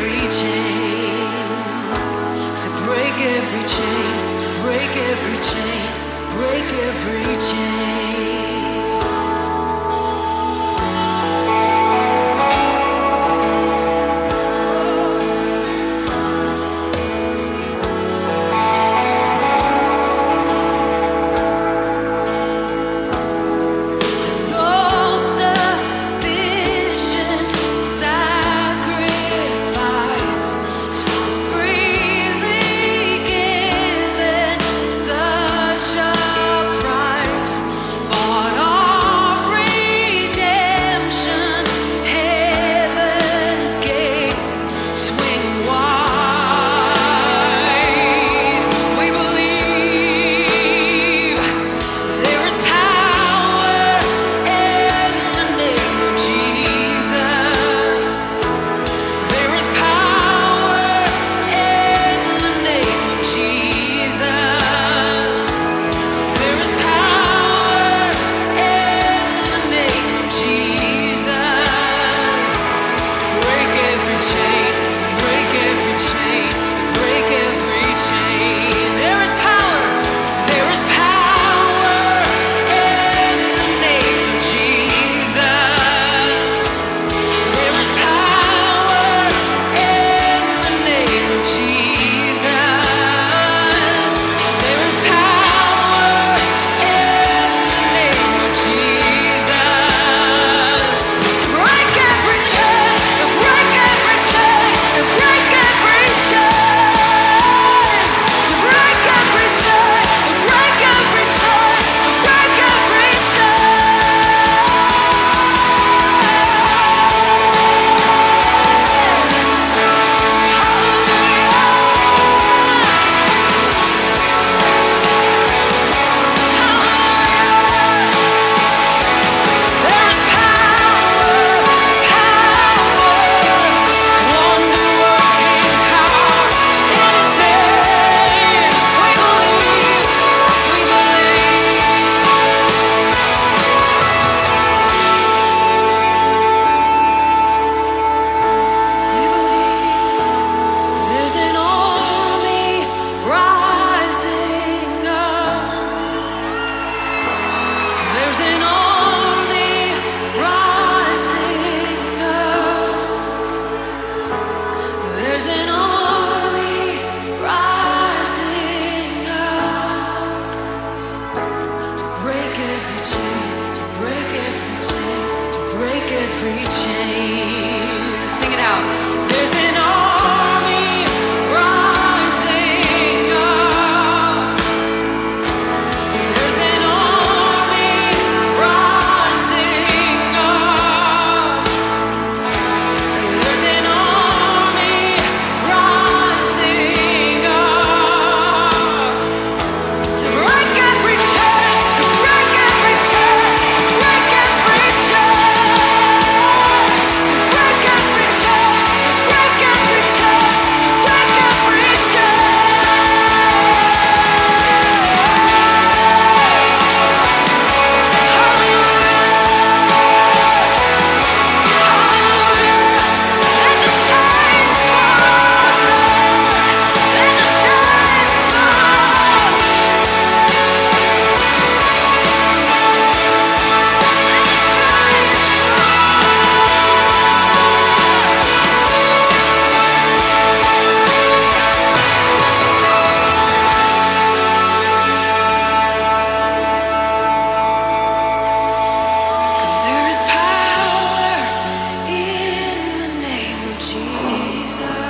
every chain, to break every chain, break every chain, break every chain. desire.